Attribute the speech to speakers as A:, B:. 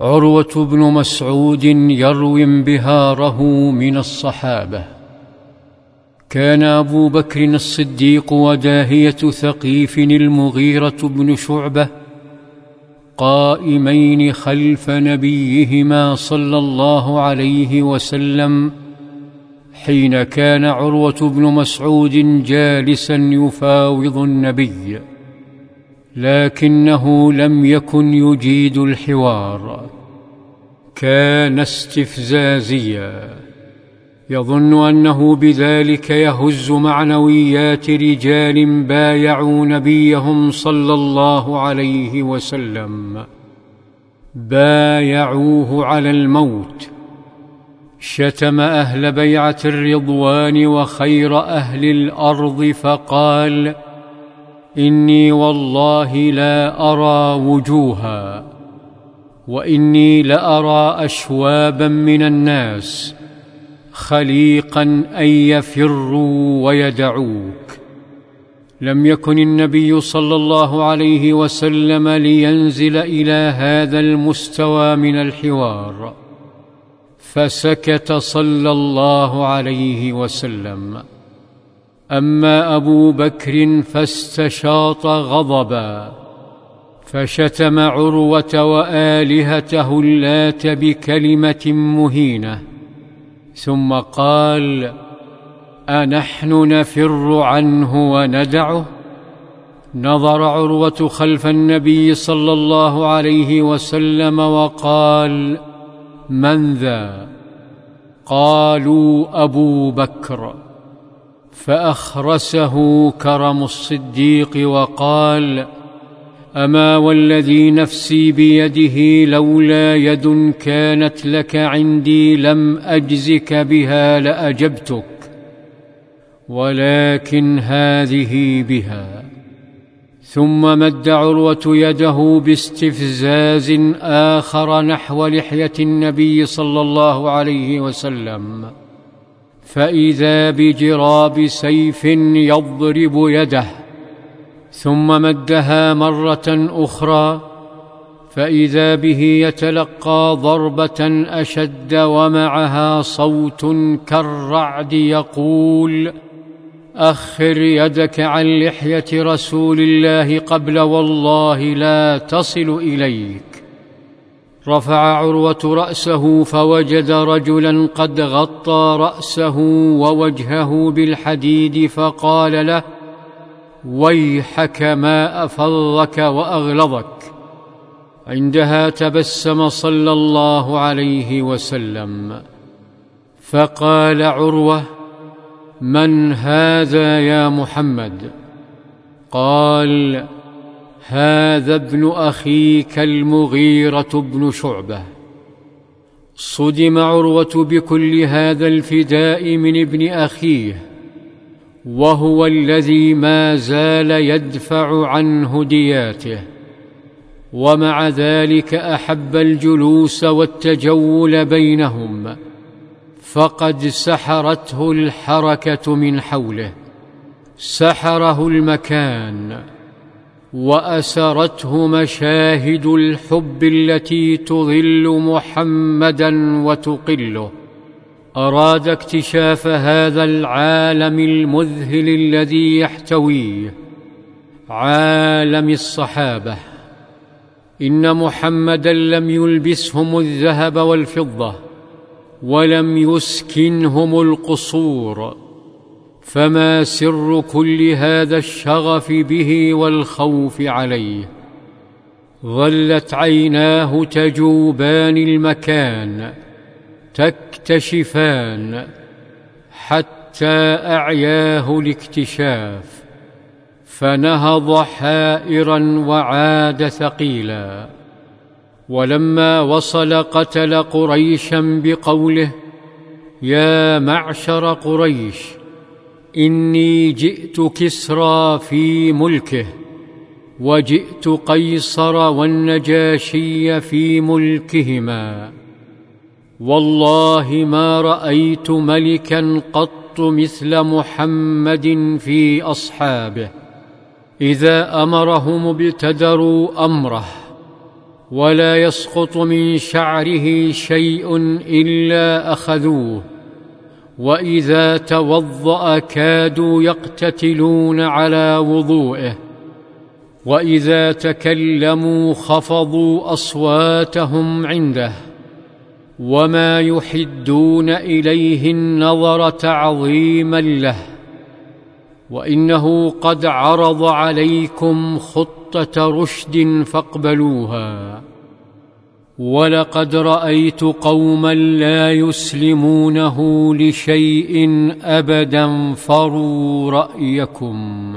A: عروة بن مسعود يروي انبهاره من الصحابة. كان أبو بكر الصديق وداهية ثقيف المغيرة بن شعبة قائمين خلف نبيهما صلى الله عليه وسلم حين كان عروة بن مسعود جالسا يفاوض النبي. لكنه لم يكن يجيد الحوار. كان استفزازيا. يظن أنه بذلك يهز معنويات رجال بايعوا نبيهم صلى الله عليه وسلم. بايعوه على الموت. شتم أهل بيعة الرضوان وخير أهل الأرض فقال إني والله لا أرى وجوها وإني لأرى أشوابا من الناس خليقا أن يفروا ويدعوك. لم يكن النبي صلى الله عليه وسلم لينزل إلى هذا المستوى من الحوار فسكت صلى الله عليه وسلم. أما أبو بكر فاستشاط غضبا فشتم عروة وآلهته اللات بكلمة مهينة ثم قال أنحن نفر عنه وندعه؟ نظر عروة خلف النبي صلى الله عليه وسلم وقال من ذا؟ قالوا أبو بكر. فأخرسه كرم الصديق وقال أما والذي نفسي بيده لولا يد كانت لك عندي لم أجزك بها لأجبتك ولكن هذه بها. ثم مد عروة يده باستفزاز آخر نحو لحية النبي صلى الله عليه وسلم. فإذا بجراب سيف يضرب يده ثم مدها مرة أخرى فإذا به يتلقى ضربة أشد ومعها صوت كالرعد يقول أخر يدك عن لحية رسول الله قبل والله لا تصل إليك. رفع عروة رأسه فوجد رجلا قد غطى رأسه ووجهه بالحديد فقال له ويحك ما افضك وأغلظك. عندها تبسم صلى الله عليه وسلم. فقال عروة من هذا يا محمد؟ قال هذا ابن اخيك المغيره بن شعبة. صدم عروة بكل هذا الفداء من ابن أخيه وهو الذي ما زال يدفع عنه دياته. ومع ذلك أحب الجلوس والتجول بينهم فقد سحرته الحركة من حوله. سحره المكان. وأسرته مشاهد الحب التي تظل محمدا وتقله. أراد اكتشاف هذا العالم المذهل الذي يحتويه عالم الصحابة. إن محمدا لم يلبسهم الذهب والفضة ولم يسكنهم القصور. فما سر كل هذا الشغف به والخوف عليه ظلت عيناه تجوبان المكان تكتشفان حتى اعياه الاكتشاف فنهض حائرا وعاد ثقيلا ولما وصل قتل قريشا بقوله يا معشر قريش إني جئت كسرى في ملكه وجئت قيصر والنجاشي في ملكهما. والله ما رأيت ملكا قط مثل محمد في أصحابه إذا أمرهم ابتدروا أمره. ولا يسقط من شعره شيء إلا أخذوه. وإذا توضأ كادوا يقتتلون على وضوئه. وإذا تكلموا خفضوا أصواتهم عنده. وما يحدون إليه النظر تعظيما له. وإنه قد عرض عليكم خطة رشد فاقبلوها. ولقد رأيت قوما لا يسلمونه لشيء أبدا فروا رأيكم.